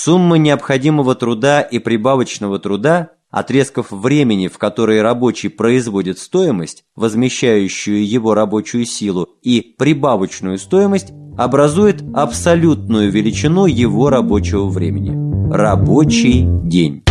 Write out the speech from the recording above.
Сумма необходимого труда и прибавочного труда, отрезков времени, в которые рабочий производит стоимость, возмещающую его рабочую силу, и прибавочную стоимость, образует абсолютную величину его рабочего времени – рабочий день.